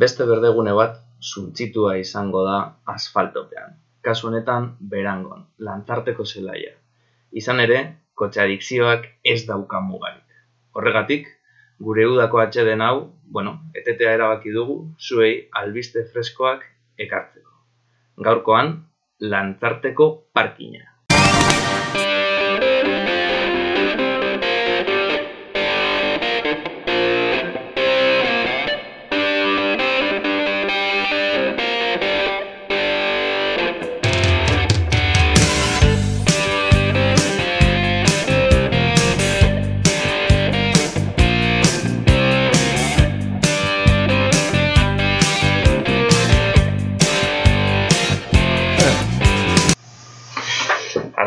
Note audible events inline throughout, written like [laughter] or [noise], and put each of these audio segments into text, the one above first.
Beste berdegune bat suntzitua izango da asfaltopean. Kasu honetan, berangon, lantzarteko zelaia. Izan ere, kotxe adikzioak ez dauka mugarik. Horregatik, gure udako atxeden hau, bueno, etetea erabaki dugu, zuei albiste freskoak ekartzeko. Gaurkoan, lantzarteko parkina.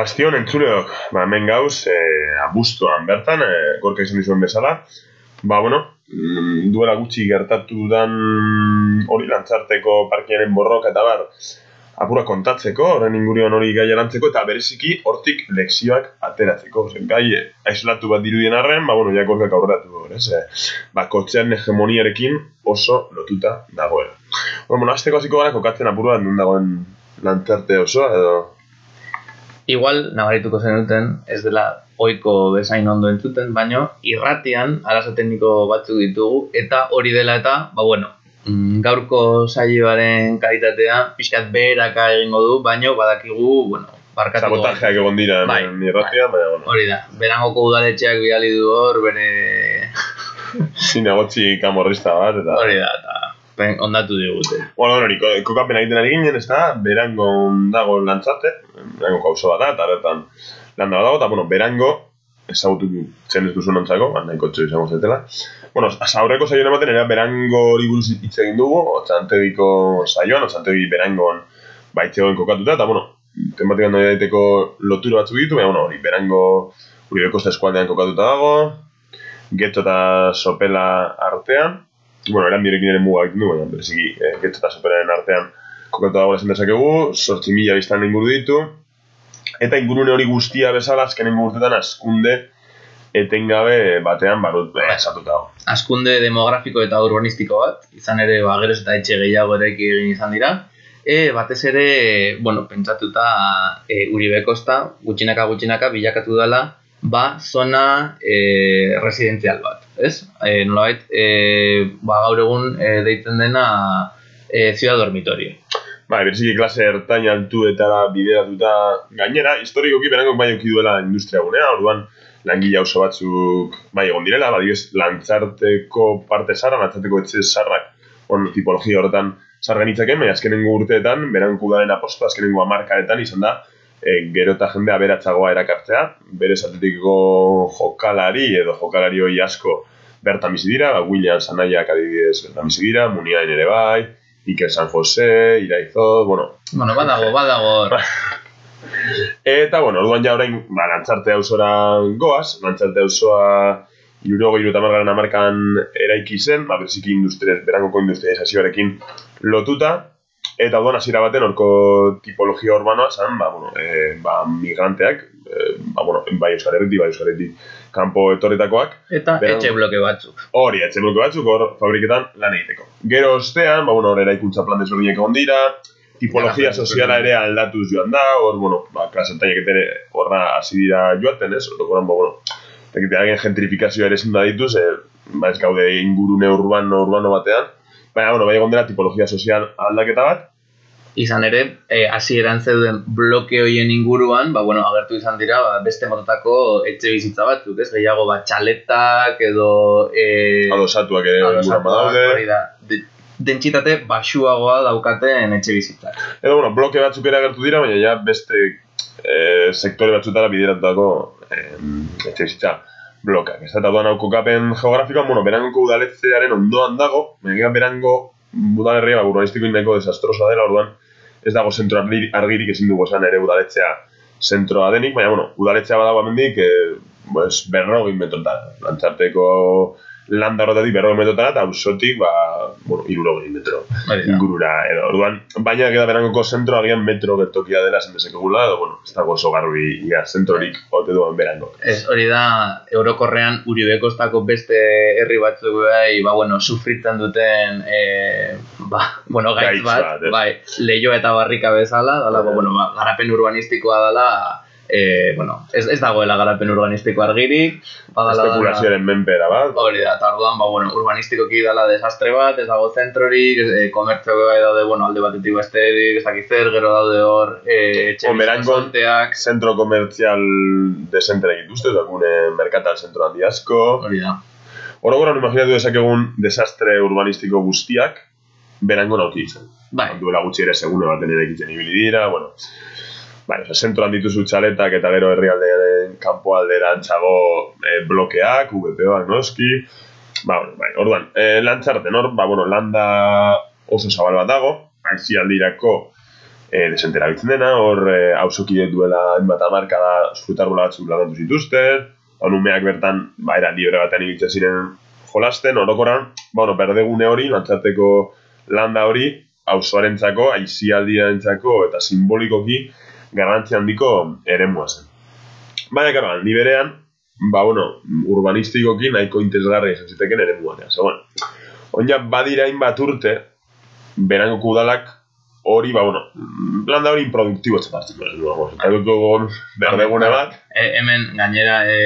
Arrastion entzuleok, ba, hemen gauz, e, abuztuan bertan, e, gorka izan dizuen bezala. Ba, bueno, mm, duela gutxi gertatu dan hori lantzarteko parkiaren borroka eta bar, apura kontatzeko, horren ingurion hori gai erantzeko, eta bereziki hortik lekzioak ateratzeko. Zen, gai, aislatu bat dirudien arren, ba, bueno, jak horkak aurreratu ez? E, ba, kotxean hegemoniarekin oso lotuta dagoela. Ba, bueno, azteko hasiko gara kokatzen apura bat dagoen lantzarte oso, edo Igual, nabarituko zen duten, ez dela oiko bezain ondo entzuten, baino irratian arazo tekniko batzuk ditugu, eta hori dela eta, ba bueno, mm, gaurko saioaren kalitatea pixkat beheraka egingo du, baino badakigu, bueno, barkatu. Sabotajeak egon dira bai, irratian, bai. baina bueno. Hori da, berangoko udaletxeak bidali du hor, bere... Zinegotzi kamorrista bat, eta... Hori da, eta pen, ondatu digute. Bueno, hori, kokapen egiten ari ginen, ez da, berango dago lantzate, berango kauzo bat da, eta horretan landa dago, eta, bueno, berango, ezagutu zen ez duzu nontzako, ba, nahiko txo izango zetela. Bueno, aurreko saioan ematen, era berango hori buruz hitz egin dugu, otxantegiko saioan, otxantegi berangoan baitzegoen kokatuta, eta, bueno, tematik handoia daiteko lotura batzuk ditu, baina, bueno, hori, berango, hori bekosta eskualdean kokatuta dago, getxo eta sopela artean, bueno, eran direkin ere muga egiten du, baina bereziki e, getxo eta superaren artean kokatu dago esan dezakegu, sortzi mila biztan inguru ditu, eta ingurune hori guztia bezala azkenen gurtetan askunde etengabe batean barut eh, esatuta dago. Askunde demografiko eta urbanistiko bat, izan ere ba, geroz eta etxe gehiago ere egin izan dira, e, batez ere, bueno, pentsatuta e, Uribe Kosta, gutxinaka gutxinaka bilakatu dela, ba, zona e, residenzial bat ez? E, nolabait, e, ba, gaur egun e, deitzen dena e, ziudad dormitorio. Ba, berziki klase ertain altu eta bideratuta gainera, historikoki berango bai duela industria gunea, orduan langile oso batzuk bai egon direla, ba, lantzarteko parte zarra, lantzarteko etxe zarrak, on, tipologia horretan zarra genitzaken, baina azkenengo urteetan, berango kudaren aposto, azkenengo amarkaetan izan da, e, gero eta jendea beratzagoa erakartzea, bere zatetikiko jokalari edo jokalari hori asko bertan bizi dira, ba, William Sanaiak adibidez bertan bizi dira, Muniain ere bai, Iker San Jose, Iraizoz, bueno... Bueno, badago, badago... [laughs] eta, bueno, orduan ja orain, ba, lantzarte hausora goaz, lantzarte hausoa irurogo irutamargaren amarkan eraiki zen, ba, berziki industria, berangoko industrializazioarekin lotuta, Eta orduan hasiera baten horko tipologia urbanoa zan, ba, bueno, e, ba, migranteak, e, ba, bueno, bai Euskal Herritik, bai Euskal Herritik, kanpo etorretakoak. Eta beran, etxe bloke batzuk. Hori, etxe bloke batzuk, hor fabriketan lan egiteko. Gero ostean, ba, bueno, hor eraikuntza plan desberdinek egon dira, tipologia soziala ere aldatuz joan da, hor, bueno, ba, klasentaiak etere horra hasi dira joaten, ez? Horrekoran, ba, bueno, tekite, gentrifikazioa ere zinda dituz, e, ba, ez gaude ingurune urbano, urbano batean, Baina, bueno, bai egon dela tipologia sozial aldaketa bat. Izan ere, eh, hasi eran zeuden bloke hoien inguruan, ba, bueno, agertu izan dira, ba, beste motatako etxe bizitza batzuk, ez? Gehiago, ba, txaletak edo... Eh, adosatuak ere adosatuak, hori da. De, dentsitate basuagoa daukaten etxe bizitzak. Edo, bueno, bloke batzuk ere agertu dira, baina ja beste eh, sektore batzutara bideratutako eh, etxe bizitza blokak. Ez da duan hauko kapen geografikoan, bueno, berangoko udaletzearen ondoan dago, baina berango udalerria, ba, urbanistiko indeko desastrosa dela, orduan ez dago zentro argirik ezin dugu esan ere udaletzea zentroa denik, baina, bueno, udaletzea badago amendik, e, pues, berrogin metotan. Lantzarteko landa horretatik berrogin metotan, eta ausotik, ba, bueno, irurogei metro ingurura, edo, orduan, baina geda berangoko zentro agian metro gertokia dela esan desekegula, edo, bueno, ez dago oso garbi, ia, zentrorik ote duan berango. Ez, hori da, Eurokorrean Uribe Kostako beste herri batzuk bai, ba, bueno, sufritzen duten, e, ba, bueno, gaitz bat, bai, leio eta barrika bezala, dala, ba, bueno, ba, garapen urbanistikoa dela, e, bueno, ez, ez dagoela garapen urbanistiko argirik, badala dala- Espekulazioaren menpera bat, Hori da, eta orduan, ba, bueno, urbanistikoki dela desastre bat, ez dago zentrorik, e, komertzio bai daude, bueno, alde batetik besterik, ez dakit zer, gero daude hor, e, etxe bizkonteak, zentro komertzial desentere dituzte, dakune merkatal zentro handi asko. hori da. Orogoran imaginatu dezakegun desastre urbanistiko guztiak, berango nauki izan. Bai, Duela gutxi ere segune baten ere egiten ibili dira, bueno. Bai, oza, zentroan dituzu txaletak eta gero herrialdearen kanpoaldera antzago e, blokeak, VPOak noski. Ba, bueno, bai, orduan, e, lantzarten hor, ba, bueno, landa oso zabal bat dago, aizi aldirako e, desentera bitzen dena, hor e, hausokide duela hainbat amarka da frutarbola batzuk landatu zituzten, hon umeak bertan, ba, era libre batean ibiltzen ziren jolasten, orokoran, ba, bueno, berdegune hori, lantzarteko landa hori, auzoarentzako, aizialdiarentzako eta simbolikoki garrantzi handiko eremua zen. Baina, karo, handi berean, ba, bueno, urbanistikoki nahiko interesgarri izan ziteken eremua. Zer, bueno, onja badira hainbat urte, berangoko udalak hori, ba, bueno, landa hori improduktibo etxapartzen duen. Bueno, eta duko berdegune bat, e, hemen gainera e,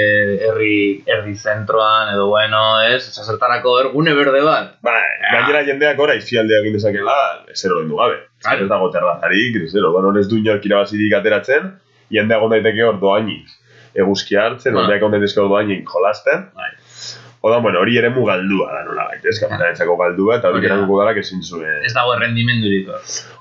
herri, herri zentroan, edo bueno, ez, zertarako er, gune berde bat. Ba, gainera jendeak ora izialdea egin dezakela, ezer hori du gabe. Claro. Ez dago terrazarik, ez zero, bueno, ez du inork irabazirik ateratzen, jendea egon daiteke hor doainik eguzkia hartzen, Ba. jendeak egon daitezke hor doainik jolasten. Bai. Oda, bueno, hori ere mugaldua da, nola baita, ez kapitalentzako galdua, eta hori erango dalak ezin zuen. Ez dago errendimendurik.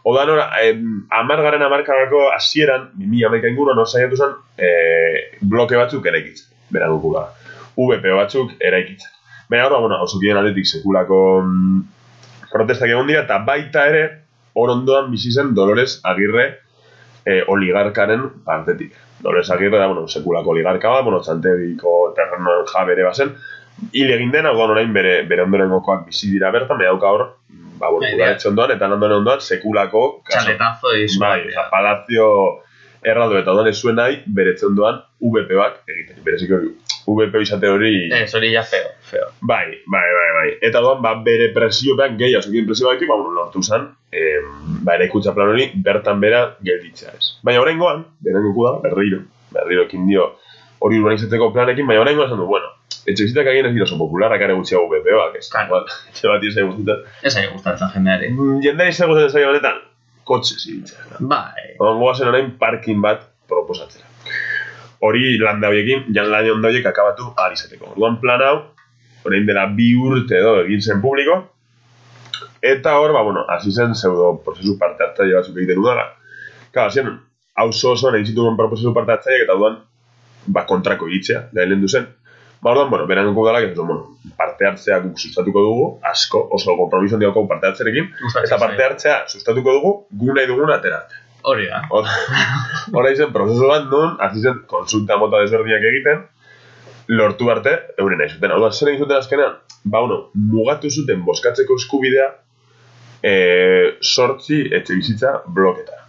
Oda, nora, em, amargaren amarkadako hasieran, 2000 amaika inguruan, hor saiatu zen, eh, bloke batzuk eraikitzen, berango da. VPO batzuk eraikitzen. Baina, hor, bueno, osokien aldetik sekulako mm, protestak egon dira, eta baita ere, hor ondoan bizi zen Dolores Agirre eh, oligarkaren partetik. Dolores Agirre da, bueno, sekulako oligarka bat, bueno, txantebiko terrenoen jabere bazen, hil egin dena, orduan orain bere, bere ondorengokoak bizi dira bertan, me dauka hor, ba, bueno, udaletxe ondoan, eta ondoren ondoan, sekulako, kaso- Txaletazo izu. bai, oza, palazio erraldo eta ondoan ez zuen nahi, bere ondoan VP-ak egiten, bereziko VP izate hori, Ez, hori ja feo, feo. bai, bai, bai, bai, eta doan, ba, bere presiopean gehi, azokien presio gaitik, ba, bueno, lortu zen, em, ba, eraikuntza plan hori, bertan bera gelditzea ez. Baina oraingoan, berengo da, berriro, berriro ekin dio hori urbanizatzeko planekin, baina oraingoan esan du, bueno, etxe bizitak egin ez dira oso popularrak are gutxiago VP-ak, ez? Claro. Igual, etxe bat izan guztietan. Ez ari gustatzen jendeari. Jendea izan gustatzen zaio honetan, kotxe zibiltzea. Bai. Orduan goazen orain parking bat proposatzera. Hori landa horiekin, jan lan onda horiek akabatu ahal izateko. Orduan plan hau, orain dela bi urte edo egin zen publiko, eta hor, ba, bueno, hasi zen pseudo prozesu parte hartzaile batzuk egiten udala. Claro, hasieran, auzo osoan egin zituen prozesu parte hartzaileak eta orduan, ba, kontrako egitzea, da helen duzen. Ba, orduan, bueno, berango udalak, ez du, bueno, parte hartzea guk sustatuko dugu, asko, oso kompromiso handiako parte hartzerekin, eta parte hartzea sustatuko dugu, gu nahi dugun atera. Hori da. Hor- [laughs] Hora izen, prozesu bat nun, hasi zen konsulta mota desberdinak egiten, lortu arte, euren nahi zuten. Hau zer egin zuten azkenean? Ba, uno, mugatu zuten boskatzeko eskubidea e, sortzi etxe bizitza bloketa.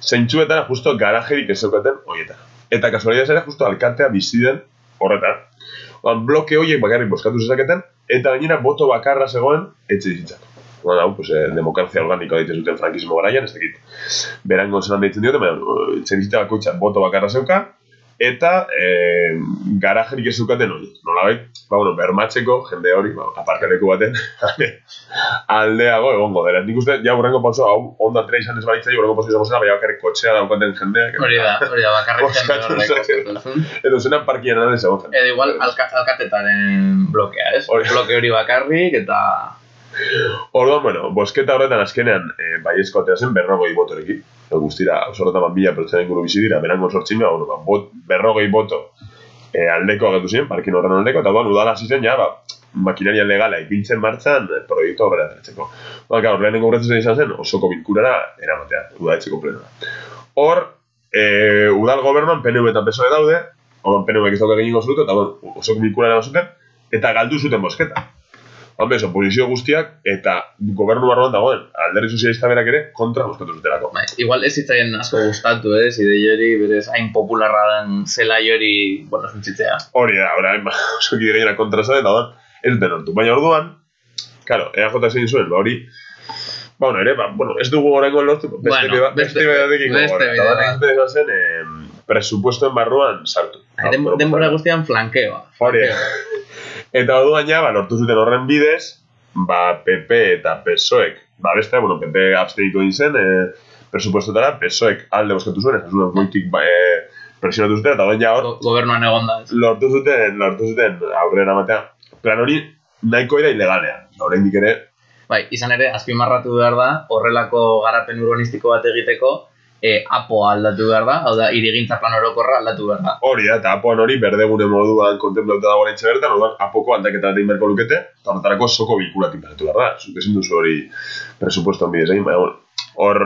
Zeintzuetan, justo garajerik ez zeukaten horieta. Eta kasualidad ere, justo alkatea bizi den horretan. Ba, bloke horiek bakarrik boskatu zezaketen, eta gainera boto bakarra zegoen etxe bizitzako. Bueno, hau, pues, eh, demokrazia organikoa ditzen zuten frankismo garaian, ez dakit berango zelan deitzen diote, baina etxebizitza bakoitzak boto bakarra zeuka, eta e, garajerik ez zeukaten hori. Nolabait, ba, bueno, bermatzeko jende hori, ba, aparkaleku baten, [laughs] aldeago egongo dela. Nik uste, ja, urrengo pauso, hau, onda trea izan ez balitza, urrengo pauso izango zela, baina bakarrik kotxea daukaten jendeak. Hori da, hori da, bakarrik jende horrek. Edo zena parkian ez egon zen. Edo igual alka, alkatetaren blokea, ez? Hori. Bloke hori bakarrik eta... Orduan, bueno, bosketa horretan azkenean e, baiezko atea zen berrogei botorekin. Guztira, oso horretan bat mila pertsona inguru bizi dira, berango sortzin bueno, ba, bot, berrogei boto e, aldeko agertu ziren, parkin horren aldeko, eta orduan udala zen, ja, ba, makinaria legala ipintzen martxan e, proiektu horrela atertzeko. Ba, gaur, lehenengo urretzen izan zen, osoko bilkurara eramatea, udaletxeko plenora. Hor, e, udal gobernuan PNV eta PSOE daude, orduan PNV ez dauka gehiago zuten, eta orduan, osoko bilkurara eman zuten, eta galdu zuten bosketa. Hombre, ez, oposizio guztiak eta gobernu barruan dagoen alderri sozialista berak ere kontra bozkatu zutelako. Bai, igual ez zitzaien asko gustatu, ez, idei hori, berez, hain popularra den zelai hori, bueno, zuntzitzea. Hori da, orain, ba, oso kide gainera kontra zaten, da ez duten hortu. Baina orduan, claro, EAJ zein zuen, ba hori, ba, bueno, ere, ba, bueno, ez dugu horrengo lortu, beste Bueno, beste- beste beste gogor. Eta bidearekin. beste izan zen, eh, presupuestoen barruan sartu. Den, denbora guztian flankeoa. Hori. [laughs] Eta orduan ja, ba, lortu zuten horren bidez, ba, PP eta PSOEk, ba, beste, bueno, PP abstenitu egin zen, e, presupuestotara, PSOEk alde boskatu zuen, ez zuen goitik ba, e, presionatu zuten, eta ja hor, Go- Gobernuan egon da. lortu zuten, lortu zuten aurrera matea. Plan hori, nahiko era ilegalean. Oraindik ere, Bai, izan ere, azpimarratu behar da, horrelako garapen urbanistiko bat egiteko, e, apo aldatu behar da, hau da, irigintza plan orokorra aldatu behar da. hori da, eta apoan hori berdegune moduan kontemplauta dago oraintxe bertan, orduan apoko aldaketa bat egin beharko lukete, eta horretarako soko bilkurak inbertu behar da. Zuk ezin duzu hori presupuestoan bidez egin, baina, hor,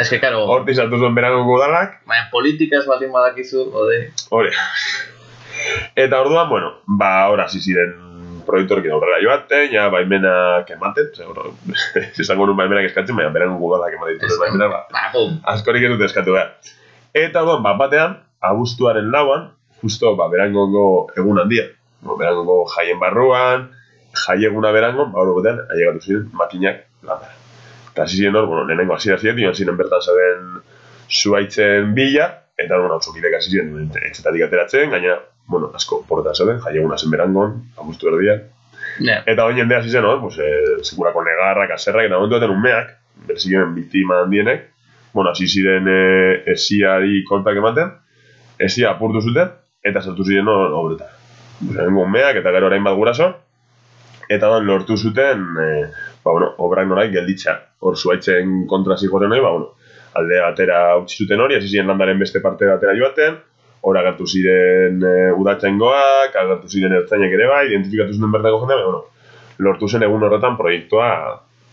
Ez que, karo, hortik sartu zuen berango udalak, baina politika ez baldin badakizu, ode, Hori. Eta orduan, bueno, ba, ahora hasi ziren proiektorkin aurrera joaten, ja, baimenak ematen, seguro, [laughs] esango nun baimenak eskatzen, baina beran gudalak ematen dituzten baimenak, ba, ba, askorik ez dute eskatu behar. Eta orduan, bat batean, abuztuaren lauan, justo, ba, berangongo egun handia, no, berangongo jaien barruan, jaieguna berangon, ba, hori batean, ailegatu ziren makinak landara. Eta hasi ziren hor, bueno, lehenengo hasi ziren, joan ziren bertan zaben zuaitzen bila, eta bueno, otzokidek hasi ziren etxetatik ateratzen, gaina, bueno, asko porretan zauden, jaieguna zen berangon, abuztu erdian, ja, Eta oin jende hasi zen, hor, pues, eh, sekulako negarrak, aserrak, eta momentu baten umeak, berzioen biktima handienek, bueno, hasi ziren eh, esiari kolpak ematen, esia apurtu zuten, eta sartu ziren hor obretan. Lehenengo umeak, eta gero orain bat guraso, eta dan lortu zuten, eh, ba, bueno, obrak norai gelditza. Hor zuaitzen kontra zigoren hori, ba, bueno, alde batera utzi zuten hori, hasi ziren landaren beste parte batera joaten, hor agertu ziren e, udatzaingoak, agertu ziren ertzainak ere bai, identifikatu zuten bertako jendea, bueno, lortu zen egun horretan proiektua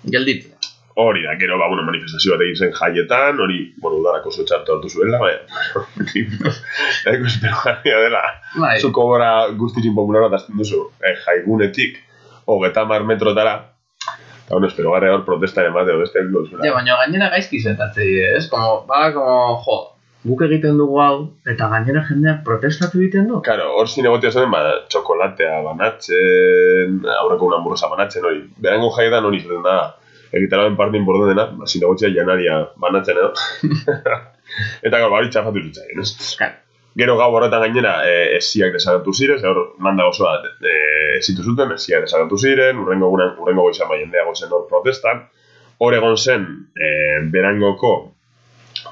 gelditzea. hori da, gero, ba, bueno, manifestazio bat egin zen jaietan, hori, bueno, udarak oso txartu hartu zuela, baina, [laughs] eko espero garria dela, Bai, zuko gora guztiz impopular bat azten duzu, eh, jaigunetik, hogeta mar metrotara, eta bueno, espero garria hor protestaren bat, edo beste ja, zuela. baina gainera gaizki zentatze die, ez? Como, bada, como, jo, guk egiten dugu hau, eta gainera jendeak protestatu egiten du. Claro, hor zinegotia zen, ba, txokolatea banatzen, aurreko una hamburguesa banatzen, hori. Berango jaietan hori zaten da, egitararen parte importante dena, ba, zinegotia janaria banatzen edo. [laughs] Eta gaur, ba, hori txafatu zitzaien, ez? Claro. Gero gau horretan gainera, e, esiak desagatu ziren, hor, landa oso bat, e, esitu zuten, esiak desagatu ziren, urrengo urrengo goizan bai jendea gozen hor protestan. Hor egon zen, e, berangoko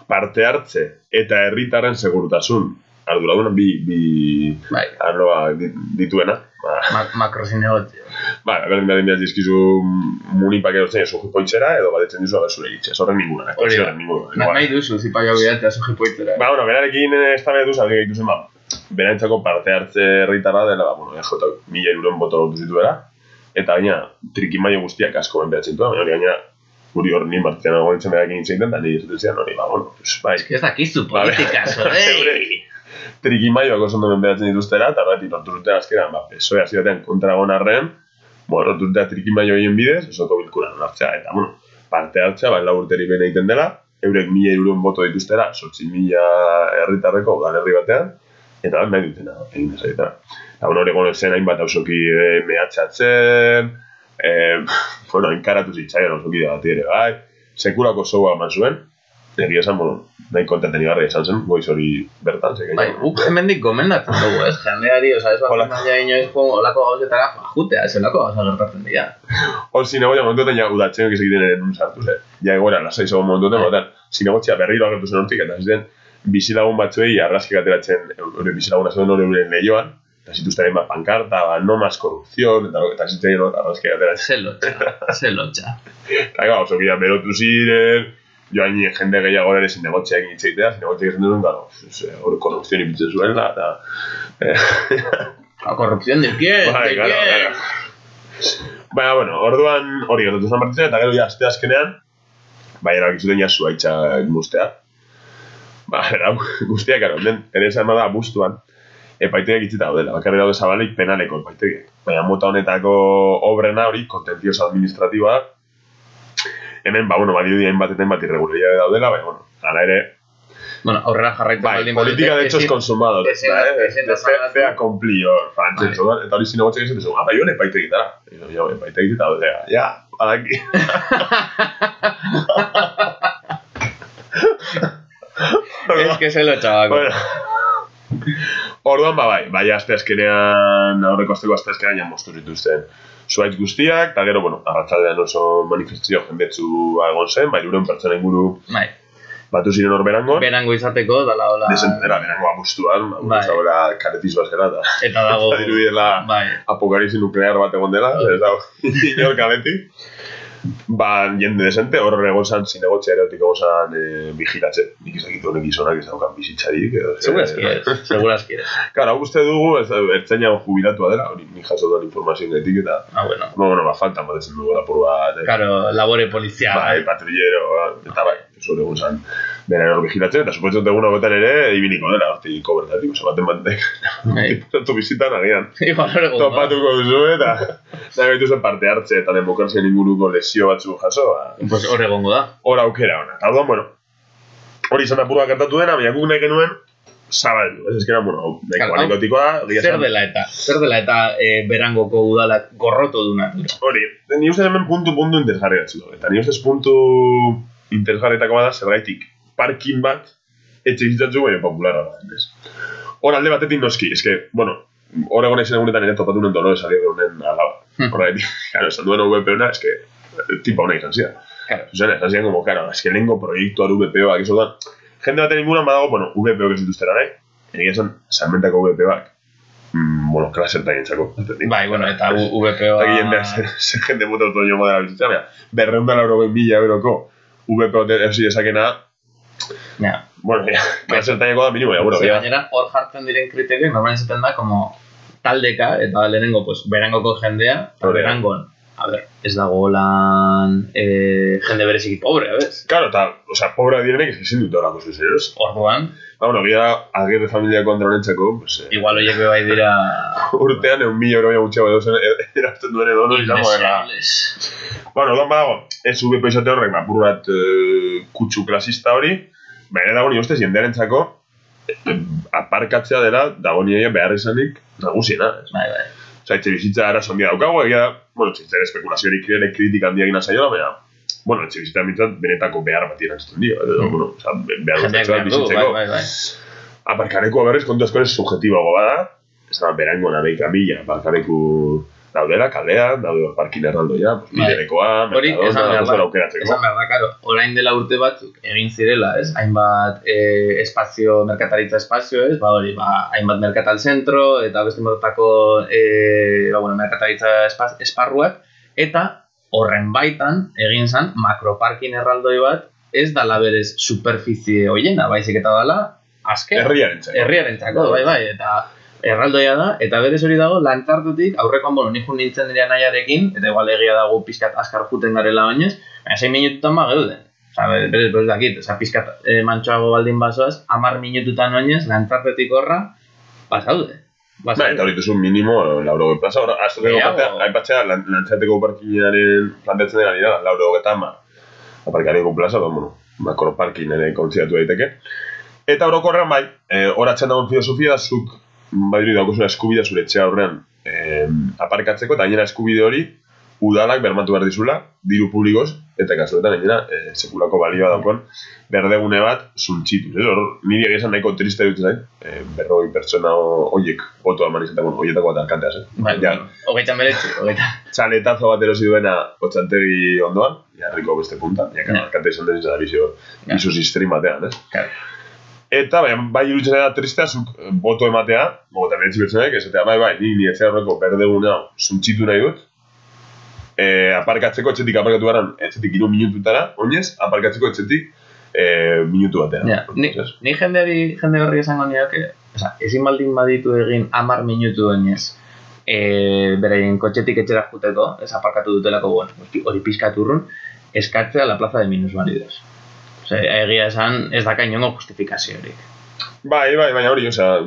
parte hartze eta herritarren segurtasun arduraduna bi, bi Bai, arloa di- dituena. Ba, ma makrozinegotio. ba, berdin berdin behar dizkizu munipak erotzen esu jipoitzera, edo badetzen dizu abe zure itxe. Horren ninguna, eh? Hori da. horren ninguna. Na, nahi duzu, zipaia bidatea zu jipoitzera. Ba, bueno, berarekin ez da behar duzu, alge zen, ba, berantzako parte hartze herritarra dela, ba, bueno, EJ mila euron boto lortu zituela, eta gaina trikimaio guztiak asko ben behatzen baina gaina guri hor ni martzian nago nintzen berakin hitz egiten, eta ni ez zian hori, ba, bueno, pues, bai, Ez dakizu Ba, politikaz, [laughs] Zeure. oi? trikimaioak oso ondo ben behatzen dituztera, eta horretik lortu zuten azkenan, ba, PSOE hasi batean kontra egon arren, bueno, lortu zuten trikimaio horien bidez, esoko bilkuran hartzea, eta, bueno, parte hartzea, ba, lau urteri bene egiten dela, eurek mila euron boto dituztera, sortzi mila herritarreko udalerri batean, eta bat nahi dutena egin dezaitara. Eta, bueno, hori egon zen hainbat hausoki e, mehatxatzen, e, [laughs] bueno, enkaratu zitzaion hausoki da bati ere, bai, sekulako zoua eman zuen, egia esan, bueno, nahi kontentenigarria izan zen, goiz hori bertan, ze Bai, guk hemendik gomendatzen dugu, ez? Jendeari, oza, ez bat maila inoiz jo, olako gauzetara, jutea, ez olako gauza gertatzen dira. [laughs] Hor zinegoia momentuetan ja udatzen egiten ere nun sartu ze. Ja egoera lasai zegoen momentuetan, Bai. batean zinegotxea berriro agertu zen hortik, eta ziren bizilagun batzuei argazki ateratzen eure bizilaguna zeuden hori euren lehioan, eta zituzten bat pankarta, ba, no más corrupción, eta, eta zitzen hor argazki ateratzen. Ze lotxa, ze lotxa. Eta gau, oso bida berotu ziren, joan jende gehiago ere zinegotxea egin itzeitea, zinegotxea egin duen, claro, hor korrupzion ipitzen zuela, eta... Eh, La corrupción de quién, Bai, de claro. Baina, bueno, orduan hori gertatu zen partitzen, eta gero ja, aste azkenean, bai, erabaki zuten ja zuaitza guztea. Ba, erau, guztia, karo, den, ere esan bada abuztuan, epaitegiak itxita daudela, bakarri daude zabalik penaleko epaitegiak. Baina mota honetako obrena hori, kontentioz administratiboa, hemen, ba, bueno, badi dien bat irregularidade daudela, baina, bueno, ala ere, Bueno, aurrera jarraitzen bai, politika de hechos consumados, da, eh? De fe- desalatu. fea complio, Bai. orduan, eta hori zinegotxek esaten zuen, ah, bai, hone epaitegitara. Y yo, jo, epaitegitara, daudela, ja, badaki. [laughs] Es que se lo chabaco. Bueno. Orduan, ba, bai, bai, aste azkenean, aurreko asteko aste azkenean, moztu zituzten zuaitz guztiak, eta gero, bueno, arratzaldean oso manifestazio jendetzu egon zen, bai, luren pertsona inguru Bai, batu ziren hor berango, berango izateko, dala hola... desentera berango abuztuan, ba, Bai. bai. zagoela karetiz bat zera, eta Eta dago... [laughs] eta dirudiela Bai, apokalizi nuklear bat egon dela, ez dago, [laughs] inor kaletik. Ba, jende desente, hor egon zan zinegotxe erotik egon zan e, vigilatze. Nik ezakitu honek gizonak ez daukan bizitzarik. segurazki segurazki [laughs] hau uste dugu, ez, ertzaina jubilatua dela, hori ni jaso duen informazioen gaitik, eta, Ah, bueno. no, bueno, ba, faltan batetzen dugu lapur bat, eh. Claro, labore polizia. bai, patrullero, eta bai, zure egun zan, bera hor vigilatzen, eta supotzen egun hauetan ere, ibiniko dela, horti kobertatik, oza, baten batek, Bai. tipuzatu bizitan agian. Topatuko duzu, eta, da gaitu zen parte hartze eta demokrazia inguruko lesio batzu jaso, ba, Pues hor egongo da. hor aukera ona. Eta orduan, bueno, hori izan apurua gertatu dena, baina guk nahi genuen, zabaldu, ez ezkera, bueno, nahiko anekdotikoa, Zer dela eta, zer dela eta e, berangoko udalak gorroto du natura. Hori, ni ustez hemen puntu puntu interesgarri dago. Eta ni ustez puntu interesgarrietako bada zergaitik parkin bat etxe bizitzatzu baina popularra da. ez? Hor alde batetik noski, eske, bueno, hor egon izan egunetan ere topatu nuen dono esalio honen alaba. Hmm. Horregatik, [laughs] claro, esan duen VP ona, eske, tipa hona izan zida. Claro. Zuzena, esan zidan como, claro, eske lehenko proiektuar VPOak, izo da, jende baten inguruan badago, bueno, VPOak ez dituztera nahi, egia esan, salmentako VPOak, mm, bueno, klaserta gintzako. Bai, bueno, eta U- VPO... Eta jendea, zer, zer jende mota autoño modela bizitza, baina, berreunda lauro ben mila euroko VPO eusi desakena, Ja. bueno, ja, da minimo, ja, Ze ja, gainera, hor jartzen diren kriterioak normalen izaten da, como taldeka, eta lehenengo, pues, berangoko jendea, eta berangon, a ver, ez dago lan eh, jende bereziki pobre, abez? Claro, eta, osea, pobra direnek ez ezin dute horako zuzeroz. Orduan, Ba, bueno, gira, agirre familiako andronentzako, pues, eh, igual horiek be bai dira... urtean egun mila euro baina gutxiago edo zen e- erazten duen edo, no, izango dela. Bueno, orduan badago, ez VP izate horrek, ba, apur bat eh, kutsu klasista hori, baina dago ni ustez jendearentzako eh, aparkatzea dela dago ni behar izanik nagusiena. Bai, bai. Osa, etxe bizitza ara zondia daukago, egia da, bueno, etxe bizitza espekulaziorik ere kritika handia egina zaiola, baina, bueno, etxe bizitza bintzat benetako behar bat erantzuten dio, edo, Mm. bueno, oza, behar guztatxoa behar du, bai, bai, bai. Aparkarekoa berriz kontu asko ez subjetiboago bada, ez da, berango nabeika mila, aparkareku daudela, kalean, daude parkin erraldoia, Bai. biderekoa, Hori, esan behar da, aukeratzeko. esan behar da, karo, orain dela urte batzuk egin zirela, ez, hainbat eh, espazio, merkataritza espazio, ez, ba hori, ba, hainbat merkatal zentro, eta beste motako, eh, ba, bueno, merkataritza espaz, esparruak, eta horren baitan egin zen makroparkin erraldoi bat, ez dala berez superfizie hoiena, baizik eta dala, azken, Herriarentzako. herriarentzako, bai, bai, eta erraldoia da, eta berez hori dago, lantzartutik, aurrekoan, bueno, ni jun nintzen nire nahiarekin, eta igual egia dago pizkat askar juten garela bainez, baina 6 minututan ba geuden. Osa, berez, berez, dakit, osa, pizkat eh, mantxoago baldin bazoaz, amar minututan oinez, lantzartetik horra, basaude. Ba, eta hori duzu minimo lauro goi plaza, hor, azteko Gehiago. partea, aipatzea, lan, lantzateko parkinaren plantetzen dira, lauro geta ama, aparkareko plaza, ba, bueno, makroparkin ere kontziatu daiteke. Eta orokorrean bai, e, horatzen dagoen filosofia zuk, badiri daukosuna eskubidea zure etxea aurrean e, aparkatzeko, eta gainera eskubide hori, udalak bermatu behar dizula, diru publikoz, eta kasuetan gainera, e, sekulako balioa daukon, berdegune bat suntxituz, ez? Hor, niri egia esan nahiko triste dut zain, e, berroi pertsona ho- hoiek boto eman izan, bueno, hoietako bat alkanteaz, eh? Bai, ja, hogeita meretzi, hogeita. txaletazo bat erosi duena otxantegi ondoan, jarriko beste punta, ja, Ja. alkante izan den izan da bizio, sistrin batean, ez? Claro. Eta, bai, bai iruditzen da tristea, zuk eh, boto ematea, bogo eta meretzi pertsonek, esatea, bai, bai, ni ni etxe horreko berdegune hau suntxitu nahi dut, e, aparkatzeko etxetik aparkatu garen, etxetik iru minututara, oinez, aparkatzeko etxetik e, minutu batean. Ja, ni, ni jendeari, jende horri esango nioke, oza, ezin baldin baditu egin amar minutu oinez, e, beraien kotxetik etxera juteko, ez aparkatu dutelako, bueno, hori- hori pizkat urrun, eskatzea la plaza de minusvalidos. Ose, egia esan, ez daka inongo justifikaziorik. Bai, bai, baina hori, osea,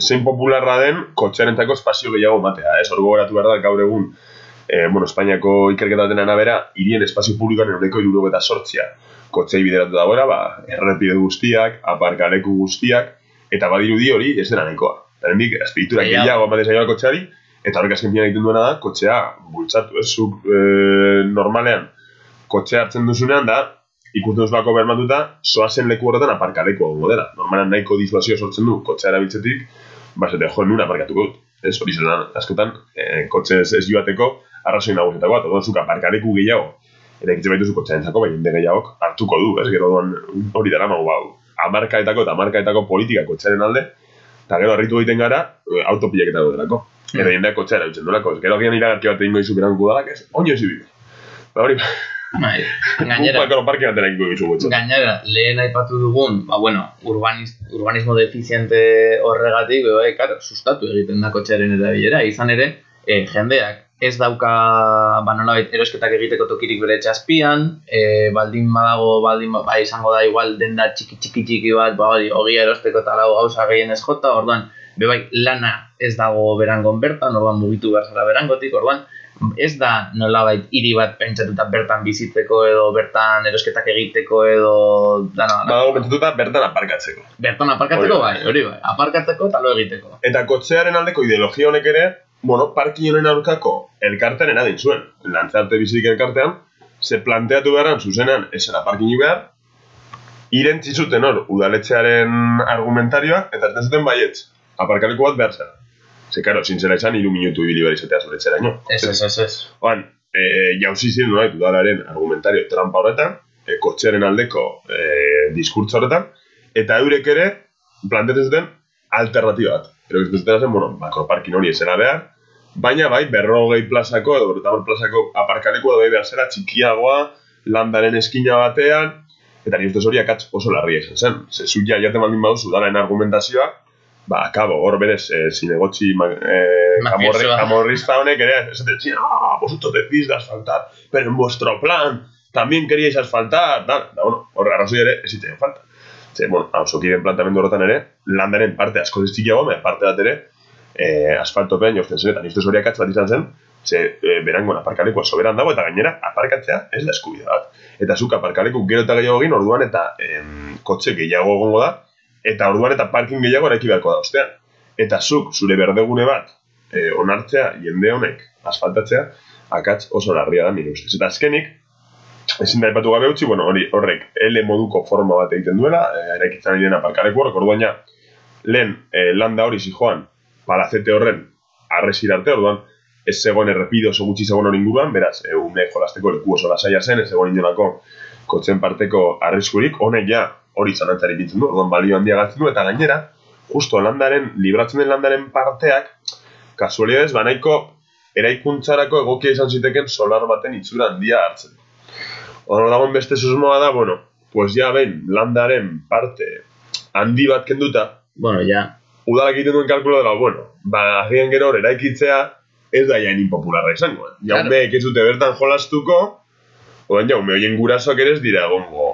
zein popularra den kotxearentako espazio gehiago matea. Ez hor gogoratu behar da gaur egun, e, bueno, Espainiako ikerketa baten arabera, hirien espazio publikoan eureko iruro eta sortzia kotxei bideratu dagoela, ba, errepide guztiak, aparkaleku guztiak, eta badirudi hori ez dena nahikoa. Eta hendik, espiritura Gehiago. ematen zaioa kotxeari, eta horrek azken egiten duena da, kotxea bultzatu, ez, zuk e, normalean, kotxea hartzen duzunean da, ikusten duzulako bermatuta, zoazen leku horretan aparkaleku egongo dela. Normalean nahiko disuazio sortzen du kotxea erabiltzetik, ba, zete, jo, nun aparkatuko dut. Ez, hori zen, askotan, e, kotxe ez, ez joateko, arrazoi nagusietako bat, orduan zuk aparkaleku gehiago, eta ekitzen baituzu kotxearentzako, baina jende gehiagok hartuko du, ez, gero duan hori dara magu, bau, amarkaetako eta amarkaetako politika kotxearen alde, eta gero harritu egiten gara, e, autopilaketa delako. Hmm. Eta jendeak kotxea erabiltzen duelako, ez, gero agian iragarki bat egingo izu berango udalak, ez, oino ez ibilu. Ba hori, Bai, [laughs] gainera, gupako parke baten egingo izu kotxea. gainera, lehen aipatu dugun, ba, bueno, urbaniz, urbanismo defiziente horregatik, bai, claro, sustatu egiten da kotxearen erabilera, izan ere, e, jendeak ez dauka, ba, nolabait, erosketak egiteko tokirik bere txaspian, e, baldin badago, baldin ba, ba, izango da igual denda txiki txiki txiki bat, ba, hori, ogia erosteko eta lau gauza gehien ez jota, orduan, bebai, lana ez dago berangon bertan, orduan mugitu behar zara berangotik, orduan, ez da nolabait hiri bat pentsatuta bertan bizitzeko edo bertan erosketak egiteko edo dana. Badago pentsatuta bertan aparkatzeko. Bertan aparkatzeko bai, hori bai, aparkatzeko eta lo egiteko. Eta kotxearen aldeko ideologia honek ere, bueno, parkin honen aurkako elkartean eragin zuen. Lantzarte bizirik elkartean, ze planteatu beharran zuzenean esera parkini behar, irentzi zuten hor udaletxearen argumentarioa, eta ez zuten baietz, aparkaleko bat behar zen. Ze, karo, zintzera izan, iru minutu ibili behar izatea zure etxeraino. Ez, ez, ez, ez. Oan, e, jauzi ziren nolait udalaren argumentario trampa horretan, e, kotxearen aldeko e, diskurtso horretan, eta eurek ere planteatzen zuten alternatiba bat. Pero ez zuten zen, bueno, makroparkin hori esena behar, baina bai berrogei plazako edo berrotamar plazako aparkaleko edo bai behar zera txikiagoa, landaren eskina batean, eta ni ustez hori akatz oso larria izan zen. Ze zut ja jaten baldin baduzu udalaren argumentazioa, ba, kabo, hor berez, e, zinegotzi ma, e, kamorri, camorrista honek ere, esaten ziren, ah, vosotros decís de asfaltar, pero en vuestro plan también queríais asfaltar, tal, da, bueno, hor arrazoi ere ez zitzen falta. Ze, bueno, hausokiren plantamendu horretan ere, landaren parte asko txikiago, baina parte bat ere, eh, asfaltopean jozten zen, eta nizte hori akatz bat izan zen, ze e, berangon aparkalekua soberan dago, eta gainera aparkatzea ez da eskubide bat. Eta zuk aparkaleku gero eta gehiago egin, orduan eta em, kotxe gehiago egongo da, eta orduan eta parking gehiago eraiki beharko da ostean. Eta zuk zure berdegune bat e, onartzea jende honek asfaltatzea, akatz oso larria da nire ustez. Eta azkenik, ezin da aipatu gabe utzi, bueno, hori horrek L moduko forma bat egiten duela, e, eraikitzen ari dena aparkaleku horrek, orduan ja, lehen e, landa hori zijoan, palazete horren arresir arte, orduan, ez zegoen errepido oso gutxi zegoen hori inguruan, beraz, e, ume jolasteko leku oso lasaia zen, ez zegoen inolako kotzen parteko arriskurik, honek ja hori zanantzari bitzen du, orduan balio handia galtzen du, eta gainera, justo landaren, libratzen den landaren parteak, kasualidades, ba nahiko eraikuntzarako egokia izan ziteken solar baten itxura handia hartzen. Hor dagoen beste susmoa da, bueno, pues ja behin landaren parte handi bat kenduta, Bueno, ja, udalak egiten duen kalkulo dela, bueno, ba, agian gero eraikitzea ez da jain impopularra izango. Eh? Claro. Jaumeek ez dute bertan jolastuko, oan jaume horien gurasoak ere ez dira egongo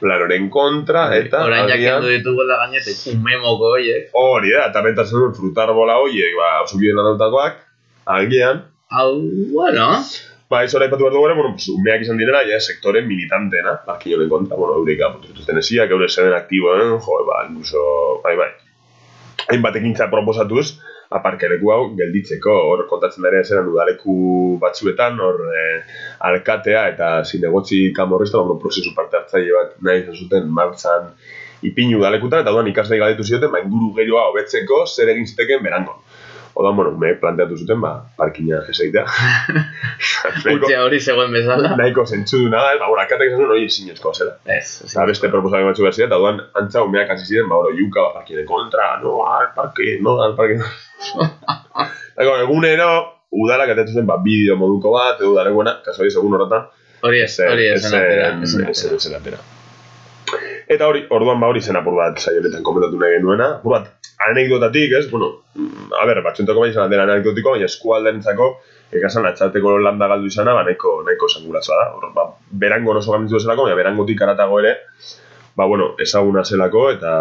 planoren kontra, eta orain agian jakindu dituguela gainetik, umemoko horiek. hori da, eta bentatzen duen frutarbola horiek, ba, oso kiden landautakoak, agian, Hau, bueno, ba, ez hori ipatu behar dugu bueno, pues, umeak izan direla, ja, sektore militantena, parkinoren kontra, bueno, eureka, pues, dituzten esiak, eure zeden aktiboen, jo, ba, incluso, bai, bai, hainbat ekintza proposatuz, aparkeleku hau gelditzeko, hor kontatzen da ere zeran udaleku batzuetan, hor eh, alkatea eta zinegotzi kamorrista, bueno, prozesu parte hartzaile bat nahi izan zuten martzan ipini udalekutan, eta duan ikaslei galdetu zioten, ba, inguru gehiagoa hobetzeko zer egin ziteken berangon. Oda, bueno, me planteatu zuten, ba, parkina ez egitea. [laughs] utzi hori zegoen bezala. nahiko zentzuduna da, ba, bueno, alkatek esan zuen hori ezinezkoa zela. Ez. Eta beste proposamen batzu behar ziren, eta duan antza umeak hasi ziren, ba, oro, yuka, ba, parkine kontra, no, al parque, no, al parque. [laughs] Dago, egunero, udalak atetu zen, ba, bideo moduko bat, edo udaleguena, kaso hori segun horretan, Hori ez, hori ez, ezen atera. Eta hori, orduan ba hori zen apur bat saio honetan komentatu nahi genuena, apur bat anekdotatik, ez, bueno, a ber, batzuentako bai izan dela anekdotiko, baina eskualderentzako ekasan atxateko landa galdu izana, ba nahiko, nahiko esanguratzoa da. Hor, ba, berango oso gamitzu bezalako, baina berangotik aratago ere, ba, bueno, ezaguna zelako, eta,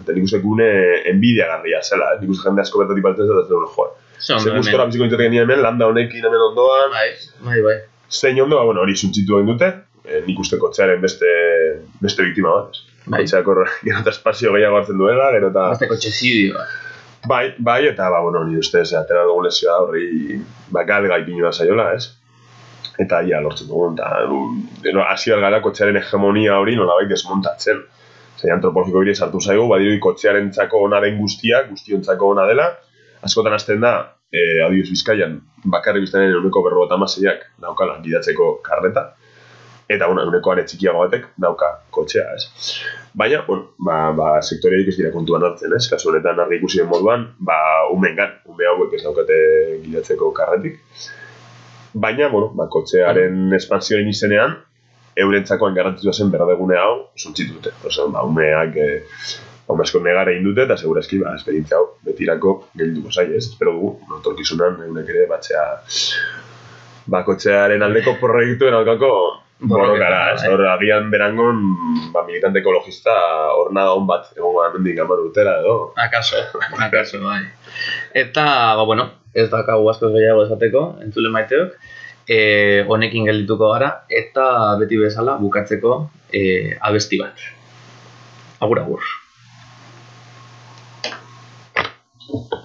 eta nik uste gune enbidia garria zela, eh? nik uste jende asko bertatik baltzen eta zela, joa. Ze ondo Zer gustora biziko nintzen hemen, landa honekin hemen ondoan, Bai, bai, bai. zein ondo, ba, bueno, hori suntzitu egin dute, e, nik uste kotxearen beste, beste biktima bat. Bai. Kotxeak hor, [laughs] gero eta espazio gehiago hartzen duela, gero eta... Beste kotxezidioa. Bai, bai, eta, ba, bueno, nire ustez, atera dugu lesioa horri, ba, galga ipinu da zaiola, ez? Eta ia lortzen dugu, eta, no, hasi gara kotxearen hegemonia hori nolabait desmontatzen. Zei antropologiko bire sartu zaigu, badirudi kotxearen txako ona den guztia, guztiontzako ona dela, askotan hasten da, e, adibidez bizkaian, bakarri biztenen euneko berro eta amaseiak daukala gidatzeko karreta, eta bueno, euneko are txikiago batek dauka kotxea, ez? Baina, bueno, ba, ba sektoreik ez dira kontuan hartzen, ez? Kasu honetan argi ikusi moduan, ba, umengan, ume hauek ez daukate gidatzeko karretik. Baina, bueno, ba, kotxearen espansioen izenean, eurentzako garrantzitsua zen berdegune hau suntzitu dute. Osea, ba, umeak ume asko negara egin dute, eta segurazki, ba, esperientzia hau betirako geldituko zai, ez? Espero dugu, no, torkizunan, eunek ere, batzea, ba, kotxearen aldeko proiektuen aurkako borrokara, ez? bai. Hor, agian berangon, ba, militante ekologista horna on bat, egongo da mendik amar urtera, edo. Akaso, [laughs] akaso, bai. Eta, ba, bueno, ez dakagu askoz gehiago esateko, entzule maiteok, e, honekin geldituko gara, eta beti bezala bukatzeko e, abesti bat. Agur, agur.